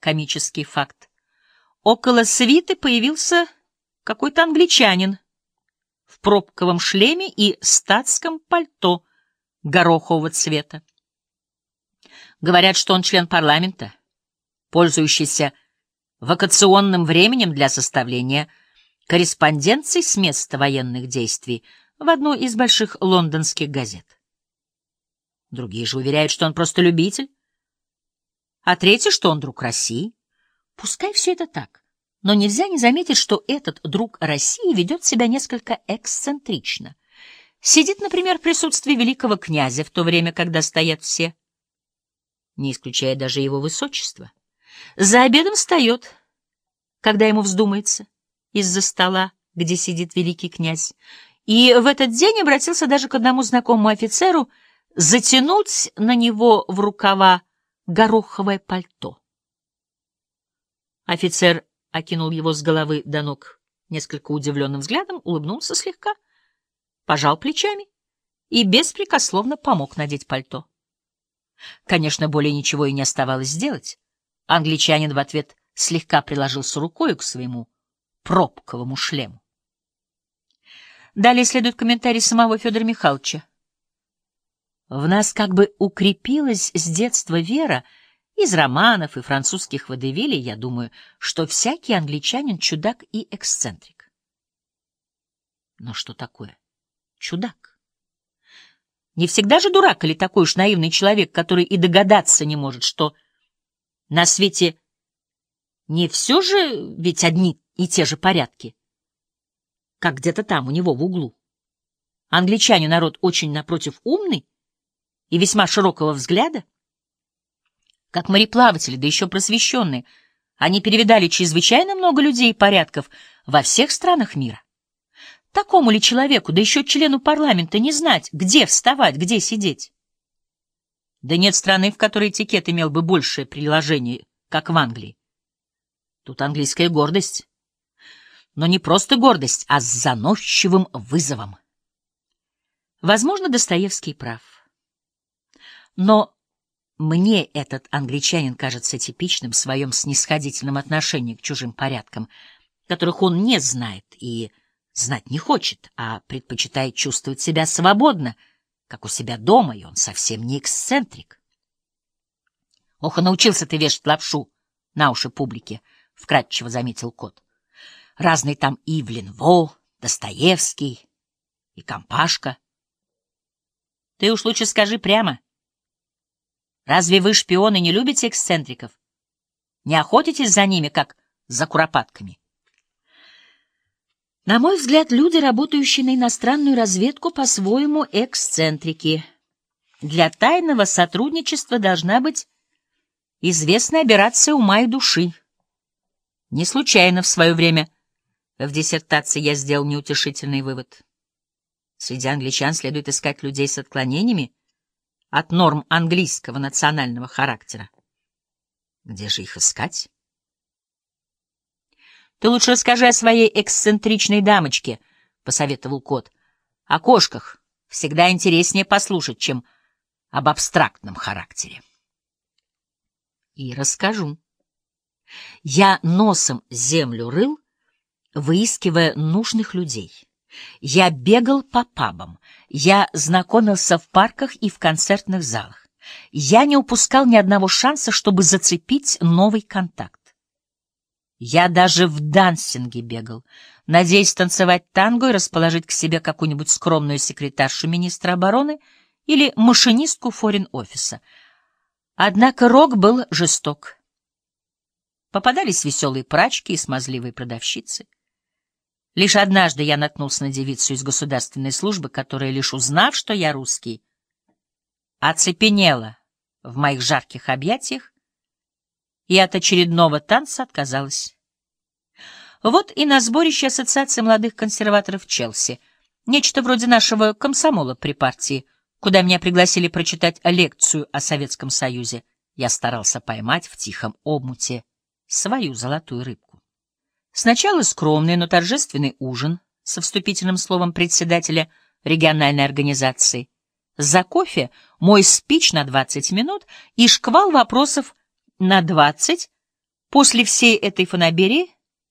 комический факт. Около свиты появился какой-то англичанин в пробковом шлеме и статском пальто горохового цвета. Говорят, что он член парламента, пользующийся вакационным временем для составления корреспонденций с места военных действий в одной из больших лондонских газет. Другие же уверяют, что он просто любитель, а третий, что он друг России. Пускай все это так, но нельзя не заметить, что этот друг России ведет себя несколько эксцентрично. Сидит, например, в присутствии великого князя в то время, когда стоят все, не исключая даже его высочества. За обедом встает, когда ему вздумается, из-за стола, где сидит великий князь, и в этот день обратился даже к одному знакомому офицеру затянуть на него в рукава гороховое пальто. Офицер окинул его с головы до ног несколько удивленным взглядом, улыбнулся слегка, пожал плечами и беспрекословно помог надеть пальто. Конечно, более ничего и не оставалось сделать. Англичанин в ответ слегка приложился рукой к своему пробковому шлему. Далее следует комментарий самого Федора Михайловича. В нас как бы укрепилась с детства вера из романов и французских водевилей, я думаю, что всякий англичанин чудак и эксцентрик. Но что такое чудак? Не всегда же дурак или такой уж наивный человек, который и догадаться не может, что на свете не все же ведь одни и те же порядки, как где-то там у него в углу. Англичане народ очень, напротив, умный и весьма широкого взгляда. Как мореплаватели, да еще просвещенные, они перевидали чрезвычайно много людей и порядков во всех странах мира. Такому ли человеку, да еще члену парламента, не знать, где вставать, где сидеть? Да нет страны, в которой этикет имел бы большее приложение, как в Англии. Тут английская гордость. Но не просто гордость, а с заносчивым вызовом. Возможно, Достоевский прав. Но мне этот англичанин кажется типичным в своем снисходительном отношении к чужим порядкам, которых он не знает и знать не хочет, а предпочитает чувствовать себя свободно — как у себя дома, и он совсем не эксцентрик. — Ох, научился ты вешать лапшу на уши публике, — вкратчиво заметил кот. — Разный там Ивлин Во, Достоевский и Компашка. — Ты уж лучше скажи прямо. Разве вы, шпионы, не любите эксцентриков? Не охотитесь за ними, как за куропатками? На мой взгляд, люди, работающие на иностранную разведку, по-своему эксцентрики. Для тайного сотрудничества должна быть известная операция ума и души. Не случайно в свое время в диссертации я сделал неутешительный вывод. Среди англичан следует искать людей с отклонениями от норм английского национального характера. Где же их искать? Ты лучше расскажи о своей эксцентричной дамочке, — посоветовал кот. — О кошках всегда интереснее послушать, чем об абстрактном характере. И расскажу. Я носом землю рыл, выискивая нужных людей. Я бегал по пабам, я знакомился в парках и в концертных залах. Я не упускал ни одного шанса, чтобы зацепить новый контакт. Я даже в дансинге бегал, надеясь танцевать танго и расположить к себе какую-нибудь скромную секретаршу министра обороны или машинистку форин-офиса. Однако рок был жесток. Попадались веселые прачки и смазливые продавщицы. Лишь однажды я наткнулся на девицу из государственной службы, которая, лишь узнав, что я русский, оцепенела в моих жарких объятиях и от очередного танца отказалась. Вот и на сборище Ассоциации молодых консерваторов Челси, нечто вроде нашего комсомола при партии, куда меня пригласили прочитать лекцию о Советском Союзе, я старался поймать в тихом омуте свою золотую рыбку. Сначала скромный, но торжественный ужин со вступительным словом председателя региональной организации. За кофе мой спич на 20 минут и шквал вопросов на 20 После всей этой фанаберии